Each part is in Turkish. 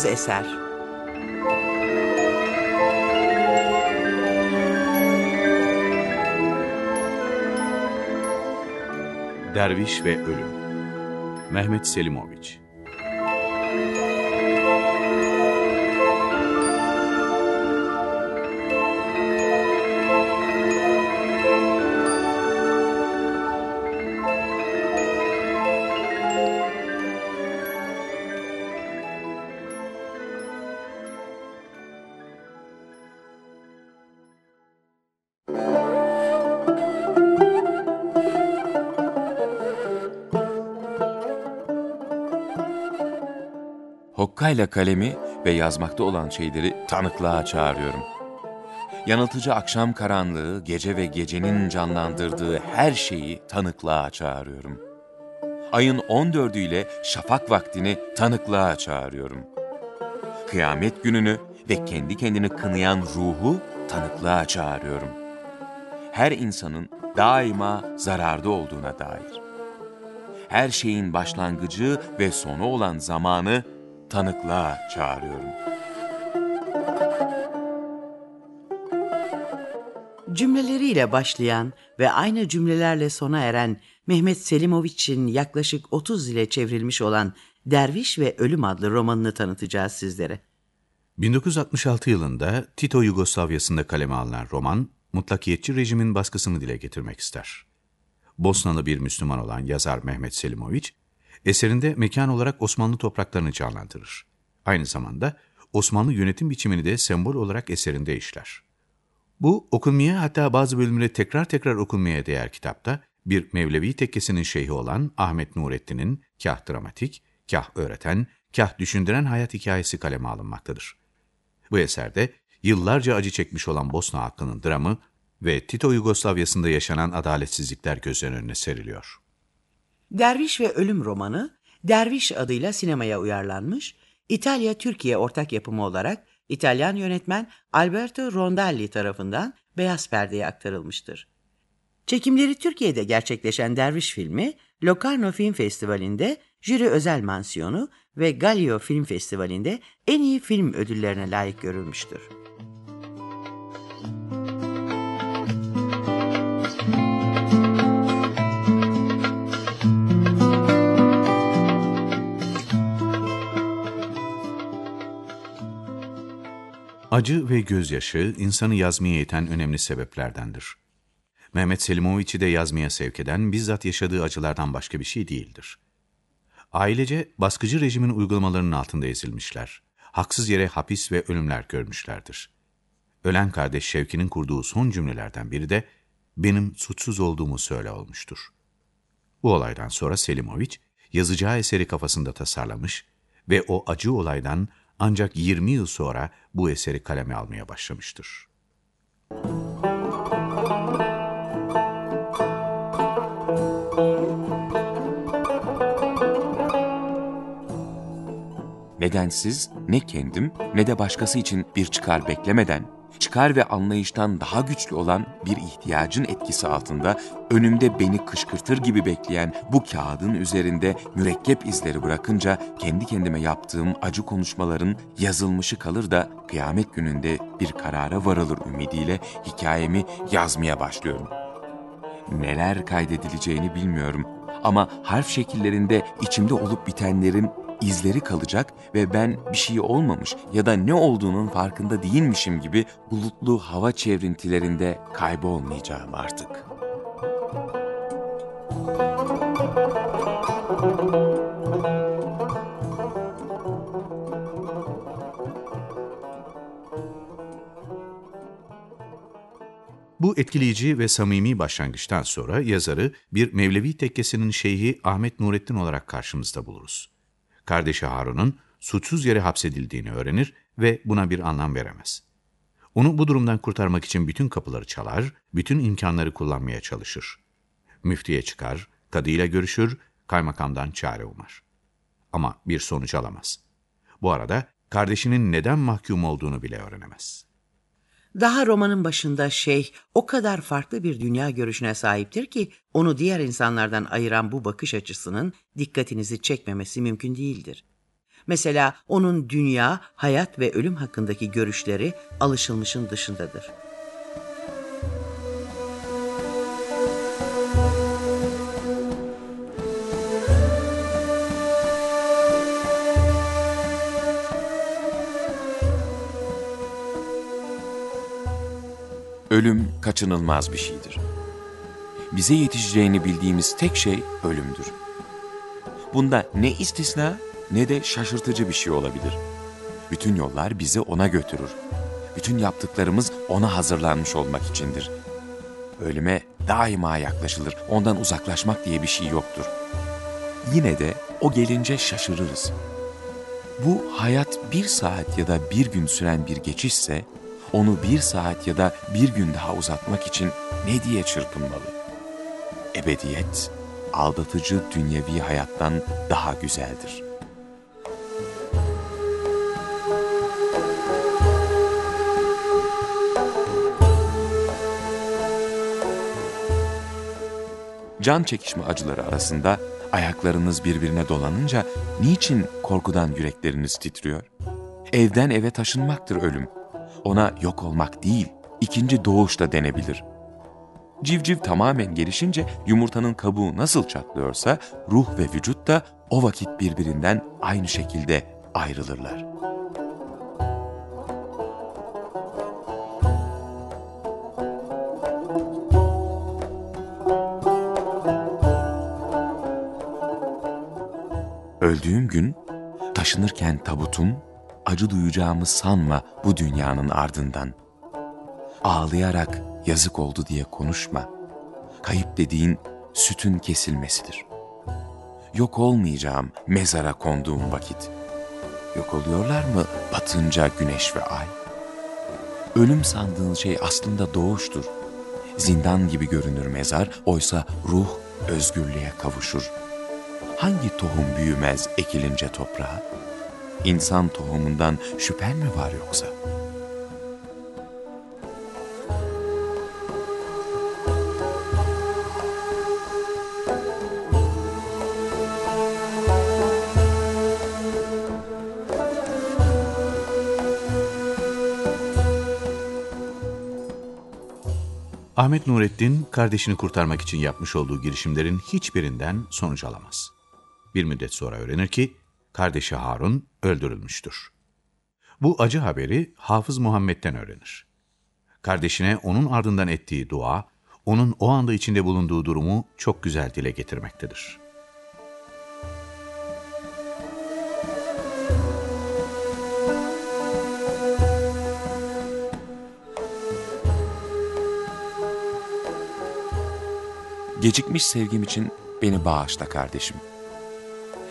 Bağımsız eser. Derviş ve Ölüm Mehmet Selimoviç Hokkayla kalemi ve yazmakta olan şeyleri tanıklığa çağırıyorum. Yanıltıcı akşam karanlığı, gece ve gecenin canlandırdığı her şeyi tanıklığa çağırıyorum. Ayın 14'ü ile şafak vaktini tanıklığa çağırıyorum. Kıyamet gününü ve kendi kendini kınayan ruhu tanıklığa çağırıyorum. Her insanın daima zararda olduğuna dair. Her şeyin başlangıcı ve sonu olan zamanı tanıklığa çağırıyorum. Cümleleriyle başlayan ve aynı cümlelerle sona eren Mehmet Selimoviç'in yaklaşık 30 ile çevrilmiş olan Derviş ve Ölüm adlı romanını tanıtacağız sizlere. 1966 yılında Tito Yugoslavyası'nda kaleme alınan roman, mutlakiyetçi rejimin baskısını dile getirmek ister. Bosnalı bir Müslüman olan yazar Mehmet Selimoviç, eserinde mekan olarak Osmanlı topraklarını canlandırır. Aynı zamanda Osmanlı yönetim biçimini de sembol olarak eserinde işler. Bu okunmaya hatta bazı bölümleri tekrar tekrar okunmaya değer kitapta bir Mevlevi tekkesinin şeyhi olan Ahmet Nurettin'in kah dramatik, kah öğreten, kah düşündüren hayat hikayesi kaleme alınmaktadır. Bu eserde yıllarca acı çekmiş olan Bosna halkının dramı ve Tito Yugoslavyası'nda yaşanan adaletsizlikler göz önüne seriliyor. Derviş ve Ölüm romanı, Derviş adıyla sinemaya uyarlanmış, İtalya-Türkiye ortak yapımı olarak İtalyan yönetmen Alberto Rondelli tarafından beyaz perdeye aktarılmıştır. Çekimleri Türkiye'de gerçekleşen Derviş filmi, Locarno Film Festivali'nde jüri özel mansiyonu ve Gallio Film Festivali'nde en iyi film ödüllerine layık görülmüştür. Acı ve gözyaşı insanı yazmaya iten önemli sebeplerdendir. Mehmet Selimoviç'i de yazmaya sevk eden bizzat yaşadığı acılardan başka bir şey değildir. Ailece baskıcı rejimin uygulamalarının altında ezilmişler. Haksız yere hapis ve ölümler görmüşlerdir. Ölen kardeş Şevki'nin kurduğu son cümlelerden biri de benim suçsuz olduğumu söyle olmuştur. Bu olaydan sonra Selimoviç yazacağı eseri kafasında tasarlamış ve o acı olaydan ancak 20 yıl sonra bu eseri kaleme almaya başlamıştır. Nedensiz ne kendim ne de başkası için bir çıkar beklemeden, çıkar ve anlayıştan daha güçlü olan bir ihtiyacın etkisi altında önümde beni kışkırtır gibi bekleyen bu kağıdın üzerinde mürekkep izleri bırakınca kendi kendime yaptığım acı konuşmaların yazılmışı kalır da kıyamet gününde bir karara varılır ümidiyle hikayemi yazmaya başlıyorum. Neler kaydedileceğini bilmiyorum ama harf şekillerinde içimde olup bitenlerin izleri kalacak ve ben bir şey olmamış ya da ne olduğunun farkında değilmişim gibi bulutlu hava çevrintilerinde kaybolmayacağım artık. Bu etkileyici ve samimi başlangıçtan sonra yazarı bir Mevlevi tekkesinin şeyhi Ahmet Nurettin olarak karşımızda buluruz. Kardeşi Harun'un suçsuz yere hapsedildiğini öğrenir ve buna bir anlam veremez. Onu bu durumdan kurtarmak için bütün kapıları çalar, bütün imkanları kullanmaya çalışır. Müftiye çıkar, kadıyla görüşür, kaymakamdan çare umar. Ama bir sonuç alamaz. Bu arada kardeşinin neden mahkum olduğunu bile öğrenemez. Daha romanın başında şey o kadar farklı bir dünya görüşüne sahiptir ki onu diğer insanlardan ayıran bu bakış açısının dikkatinizi çekmemesi mümkün değildir. Mesela onun dünya, hayat ve ölüm hakkındaki görüşleri alışılmışın dışındadır. Ölüm kaçınılmaz bir şeydir. Bize yetişeceğini bildiğimiz tek şey ölümdür. Bunda ne istisna ne de şaşırtıcı bir şey olabilir. Bütün yollar bizi ona götürür. Bütün yaptıklarımız ona hazırlanmış olmak içindir. Ölüme daima yaklaşılır. Ondan uzaklaşmak diye bir şey yoktur. Yine de o gelince şaşırırız. Bu hayat bir saat ya da bir gün süren bir geçişse, onu bir saat ya da bir gün daha uzatmak için ne diye çırpınmalı? Ebediyet, aldatıcı dünyevi hayattan daha güzeldir. Can çekişme acıları arasında ayaklarınız birbirine dolanınca niçin korkudan yürekleriniz titriyor? Evden eve taşınmaktır ölüm. Ona yok olmak değil, ikinci doğuş da denebilir. Civciv tamamen gelişince yumurtanın kabuğu nasıl çatlıyorsa ruh ve vücut da o vakit birbirinden aynı şekilde ayrılırlar. Öldüğüm gün taşınırken tabutum acı duyacağımı sanma bu dünyanın ardından. Ağlayarak yazık oldu diye konuşma. Kayıp dediğin sütün kesilmesidir. Yok olmayacağım mezara konduğum vakit. Yok oluyorlar mı batınca güneş ve ay? Ölüm sandığın şey aslında doğuştur. Zindan gibi görünür mezar, oysa ruh özgürlüğe kavuşur. Hangi tohum büyümez ekilince toprağa? İnsan tohumundan şüphen mi var yoksa? Ahmet Nurettin kardeşini kurtarmak için yapmış olduğu girişimlerin hiçbirinden sonuç alamaz. Bir müddet sonra öğrenir ki kardeşi Harun öldürülmüştür. Bu acı haberi Hafız Muhammed'den öğrenir. Kardeşine onun ardından ettiği dua, onun o anda içinde bulunduğu durumu çok güzel dile getirmektedir. Gecikmiş sevgim için beni bağışla kardeşim.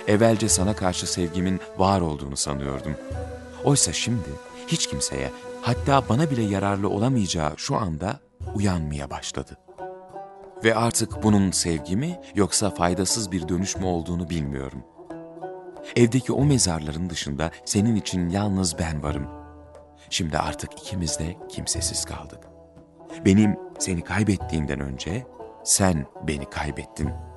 Evvelce sana karşı sevgimin var olduğunu sanıyordum. Oysa şimdi hiç kimseye, hatta bana bile yararlı olamayacağı şu anda uyanmaya başladı. Ve artık bunun sevgi mi yoksa faydasız bir dönüş mü olduğunu bilmiyorum. Evdeki o mezarların dışında senin için yalnız ben varım. Şimdi artık ikimiz de kimsesiz kaldık. Benim seni kaybettiğimden önce sen beni kaybettin.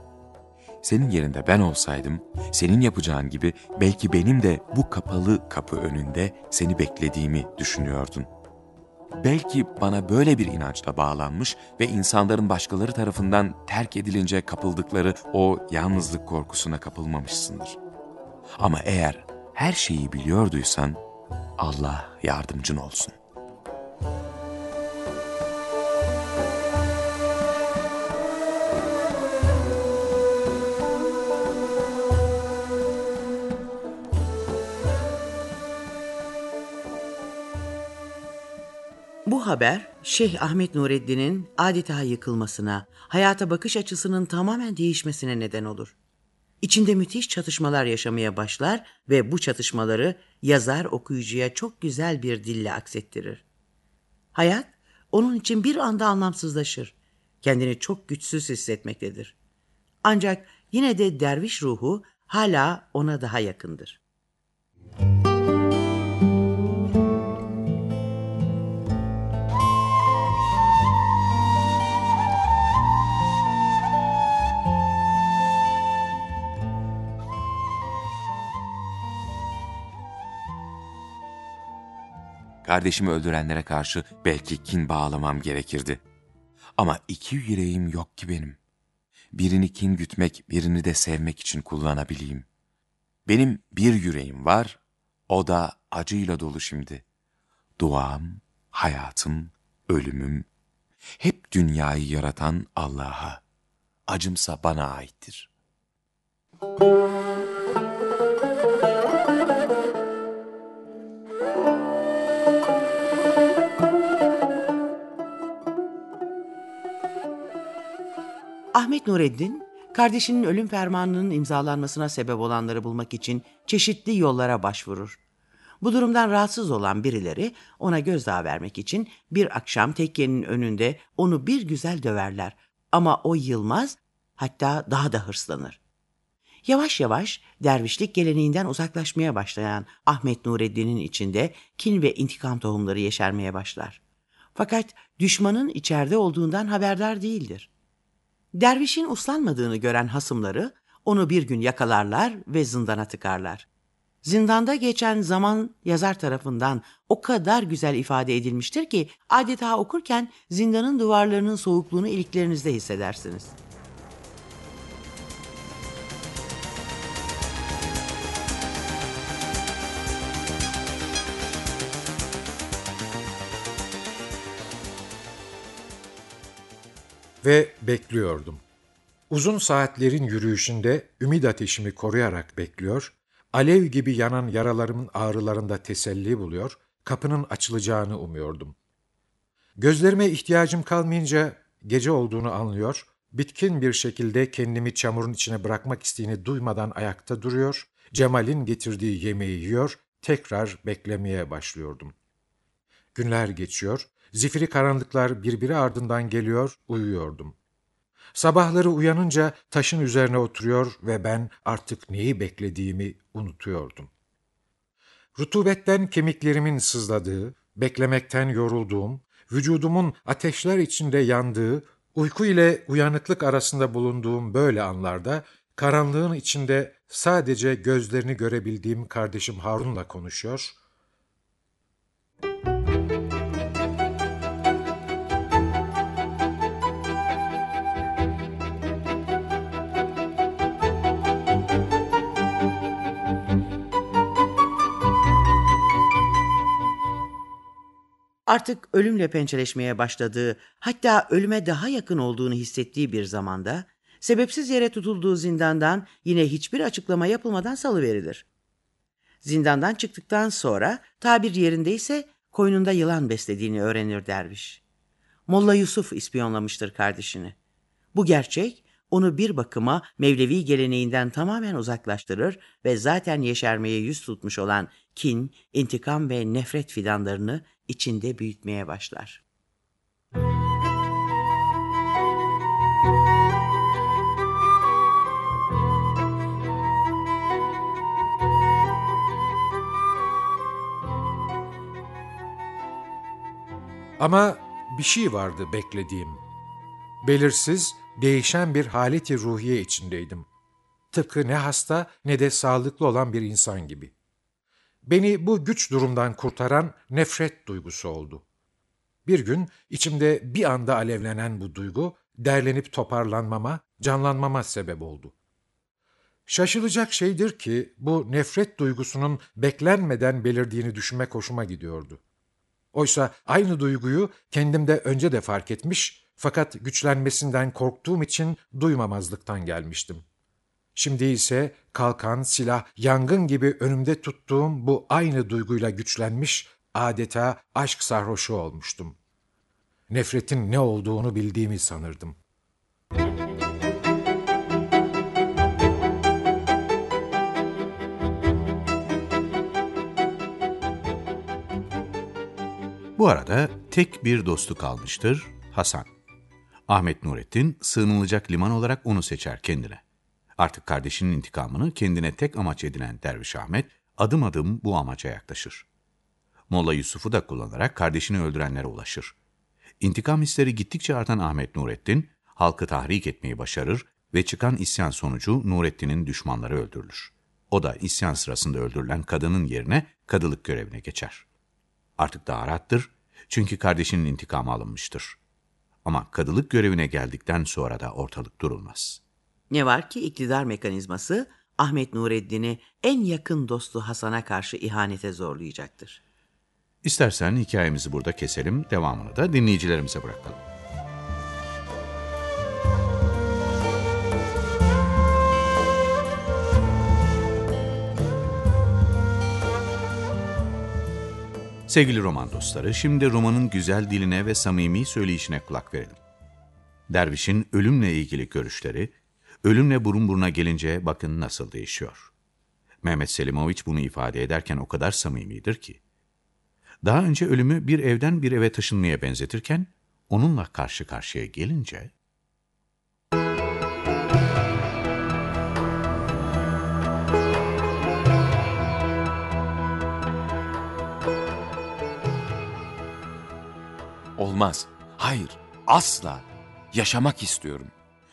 Senin yerinde ben olsaydım, senin yapacağın gibi belki benim de bu kapalı kapı önünde seni beklediğimi düşünüyordun. Belki bana böyle bir inançla bağlanmış ve insanların başkaları tarafından terk edilince kapıldıkları o yalnızlık korkusuna kapılmamışsındır. Ama eğer her şeyi biliyorduysan, Allah yardımcın olsun. Bu haber Şeyh Ahmet Nureddin'in adeta yıkılmasına, hayata bakış açısının tamamen değişmesine neden olur. İçinde müthiş çatışmalar yaşamaya başlar ve bu çatışmaları yazar okuyucuya çok güzel bir dille aksettirir. Hayat onun için bir anda anlamsızlaşır. Kendini çok güçsüz hissetmektedir. Ancak yine de derviş ruhu hala ona daha yakındır. Kardeşimi öldürenlere karşı belki kin bağlamam gerekirdi. Ama iki yüreğim yok ki benim. Birini kin gütmek, birini de sevmek için kullanabileyim. Benim bir yüreğim var, o da acıyla dolu şimdi. Duam, hayatım, ölümüm, hep dünyayı yaratan Allah'a. Acımsa bana aittir. Ahmet Nureddin, kardeşinin ölüm fermanının imzalanmasına sebep olanları bulmak için çeşitli yollara başvurur. Bu durumdan rahatsız olan birileri ona gözdağı vermek için bir akşam tekkenin önünde onu bir güzel döverler. Ama o yılmaz, hatta daha da hırslanır. Yavaş yavaş dervişlik geleneğinden uzaklaşmaya başlayan Ahmet Nureddin'in içinde kin ve intikam tohumları yeşermeye başlar. Fakat düşmanın içeride olduğundan haberdar değildir. Dervişin uslanmadığını gören hasımları onu bir gün yakalarlar ve zindana tıkarlar. Zindanda geçen zaman yazar tarafından o kadar güzel ifade edilmiştir ki adeta okurken zindanın duvarlarının soğukluğunu iliklerinizde hissedersiniz. Ve bekliyordum. Uzun saatlerin yürüyüşünde ümit ateşimi koruyarak bekliyor, alev gibi yanan yaralarımın ağrılarında teselli buluyor, kapının açılacağını umuyordum. Gözlerime ihtiyacım kalmayınca gece olduğunu anlıyor, bitkin bir şekilde kendimi çamurun içine bırakmak isteğini duymadan ayakta duruyor, Cemal'in getirdiği yemeği yiyor, tekrar beklemeye başlıyordum. Günler geçiyor, zifiri karanlıklar birbiri ardından geliyor, uyuyordum. Sabahları uyanınca taşın üzerine oturuyor ve ben artık neyi beklediğimi unutuyordum. Rutubetten kemiklerimin sızladığı, beklemekten yorulduğum, vücudumun ateşler içinde yandığı, uyku ile uyanıklık arasında bulunduğum böyle anlarda, karanlığın içinde sadece gözlerini görebildiğim kardeşim Harun'la konuşuyor, Artık ölümle pençeleşmeye başladığı, hatta ölüme daha yakın olduğunu hissettiği bir zamanda, sebepsiz yere tutulduğu zindandan yine hiçbir açıklama yapılmadan salıverilir. Zindandan çıktıktan sonra tabir yerindeyse koynunda yılan beslediğini öğrenir derviş. Molla Yusuf ispiyonlamıştır kardeşini. Bu gerçek onu bir bakıma Mevlevi geleneğinden tamamen uzaklaştırır ve zaten yeşermeye yüz tutmuş olan kin, intikam ve nefret fidanlarını içinde büyütmeye başlar. Ama bir şey vardı beklediğim. Belirsiz, değişen bir haleti ruhiye içindeydim. Tıpkı ne hasta ne de sağlıklı olan bir insan gibi. Beni bu güç durumdan kurtaran nefret duygusu oldu. Bir gün içimde bir anda alevlenen bu duygu derlenip toparlanmama, canlanmama sebep oldu. Şaşılacak şeydir ki bu nefret duygusunun beklenmeden belirdiğini düşünmek hoşuma gidiyordu. Oysa aynı duyguyu kendimde önce de fark etmiş fakat güçlenmesinden korktuğum için duymamazlıktan gelmiştim. Şimdi ise kalkan, silah, yangın gibi önümde tuttuğum bu aynı duyguyla güçlenmiş, adeta aşk sarhoşu olmuştum. Nefretin ne olduğunu bildiğimi sanırdım. Bu arada tek bir dostu kalmıştır, Hasan. Ahmet Nurettin sığınılacak liman olarak onu seçer kendine. Artık kardeşinin intikamını kendine tek amaç edinen Derviş Ahmet adım adım bu amaca yaklaşır. Molla Yusuf'u da kullanarak kardeşini öldürenlere ulaşır. İntikam hisleri gittikçe artan Ahmet Nurettin, halkı tahrik etmeyi başarır ve çıkan isyan sonucu Nurettin'in düşmanları öldürülür. O da isyan sırasında öldürülen kadının yerine kadılık görevine geçer. Artık daha rahattır çünkü kardeşinin intikamı alınmıştır. Ama kadılık görevine geldikten sonra da ortalık durulmaz. Ne var ki iktidar mekanizması Ahmet Nureddin'i en yakın dostu Hasan'a karşı ihanete zorlayacaktır. İstersen hikayemizi burada keselim, devamını da dinleyicilerimize bırakalım. Sevgili roman dostları, şimdi romanın güzel diline ve samimi söyleyişine kulak verelim. Derviş'in ölümle ilgili görüşleri, ölümle burun buruna gelince bakın nasıl değişiyor. Mehmet Selimoviç bunu ifade ederken o kadar samimidir ki. Daha önce ölümü bir evden bir eve taşınmaya benzetirken, onunla karşı karşıya gelince... Olmaz. Hayır. Asla. Yaşamak istiyorum.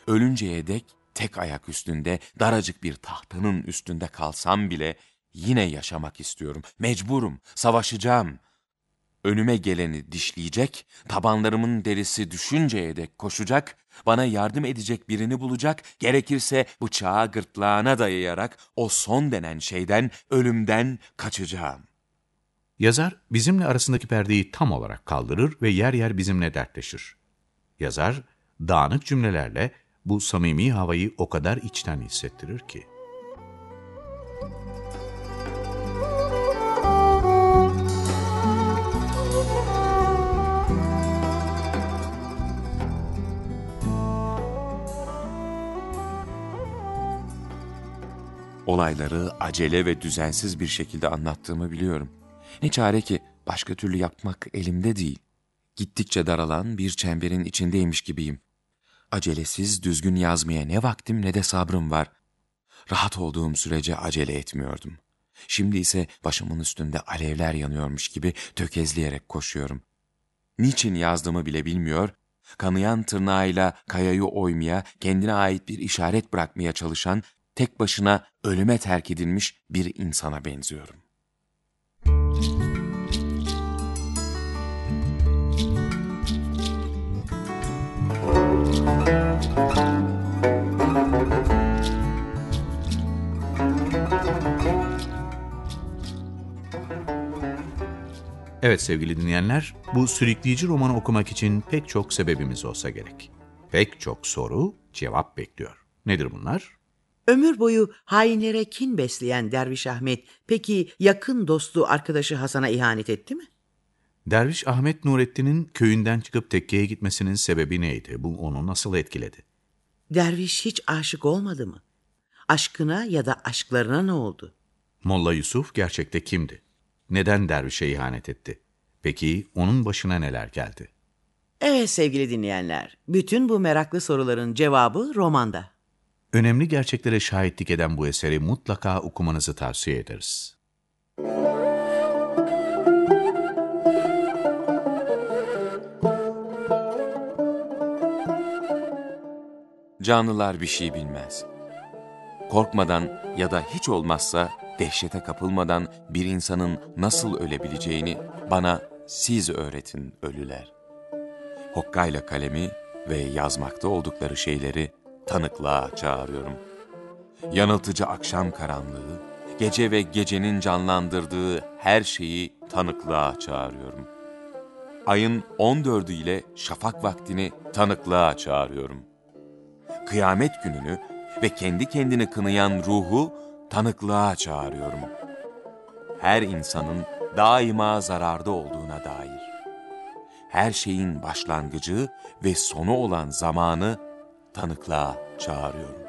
Ölünceye dek tek ayak üstünde daracık bir tahtanın üstünde kalsam bile yine yaşamak istiyorum. Mecburum. Savaşacağım. Önüme geleni dişleyecek, tabanlarımın derisi düşünceye dek koşacak, bana yardım edecek birini bulacak, gerekirse bıçağı gırtlağına dayayarak o son denen şeyden, ölümden kaçacağım. Yazar bizimle arasındaki perdeyi tam olarak kaldırır ve yer yer bizimle dertleşir. Yazar dağınık cümlelerle bu samimi havayı o kadar içten hissettirir ki. Olayları acele ve düzensiz bir şekilde anlattığımı biliyorum. Ne çare ki başka türlü yapmak elimde değil. Gittikçe daralan bir çemberin içindeymiş gibiyim. Acelesiz düzgün yazmaya ne vaktim ne de sabrım var. Rahat olduğum sürece acele etmiyordum. Şimdi ise başımın üstünde alevler yanıyormuş gibi tökezleyerek koşuyorum. Niçin yazdığımı bile bilmiyor, kanayan tırnağıyla kayayı oymaya, kendine ait bir işaret bırakmaya çalışan, tek başına ölüme terk edilmiş bir insana benziyorum. Evet sevgili dinleyenler, bu sürükleyici romanı okumak için pek çok sebebimiz olsa gerek. Pek çok soru, cevap bekliyor. Nedir bunlar? Ömür boyu hainlere kin besleyen Derviş Ahmet peki yakın dostu arkadaşı Hasan'a ihanet etti mi? Derviş Ahmet Nurettin'in köyünden çıkıp tekkeye gitmesinin sebebi neydi? Bu onu nasıl etkiledi? Derviş hiç aşık olmadı mı? Aşkına ya da aşklarına ne oldu? Molla Yusuf gerçekte kimdi? Neden dervişe ihanet etti? Peki onun başına neler geldi? Evet sevgili dinleyenler, bütün bu meraklı soruların cevabı romanda. Önemli gerçeklere şahitlik eden bu eseri mutlaka okumanızı tavsiye ederiz. Canlılar bir şey bilmez. Korkmadan ya da hiç olmazsa dehşete kapılmadan bir insanın nasıl ölebileceğini bana siz öğretin ölüler. Hokkayla kalemi ve yazmakta oldukları şeyleri tanıklığa çağırıyorum. Yanıltıcı akşam karanlığı, gece ve gecenin canlandırdığı her şeyi tanıklığa çağırıyorum. Ayın 14'ü ile şafak vaktini tanıklığa çağırıyorum. Kıyamet gününü ve kendi kendini kınayan ruhu tanıklığa çağırıyorum. Her insanın daima zararda olduğuna dair. Her şeyin başlangıcı ve sonu olan zamanı tanıklığa çağırıyorum.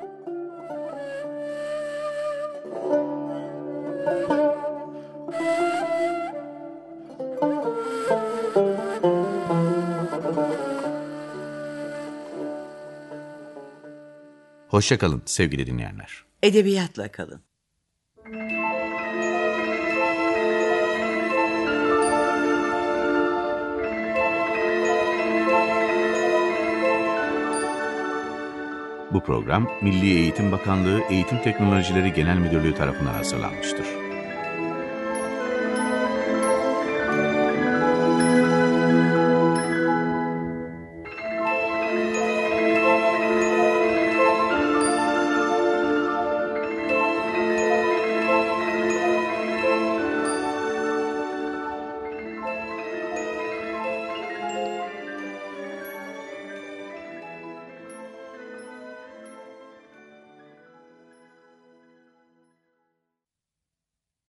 Hoşçakalın sevgili dinleyenler. Edebiyatla kalın. Bu program Milli Eğitim Bakanlığı Eğitim Teknolojileri Genel Müdürlüğü tarafından hazırlanmıştır.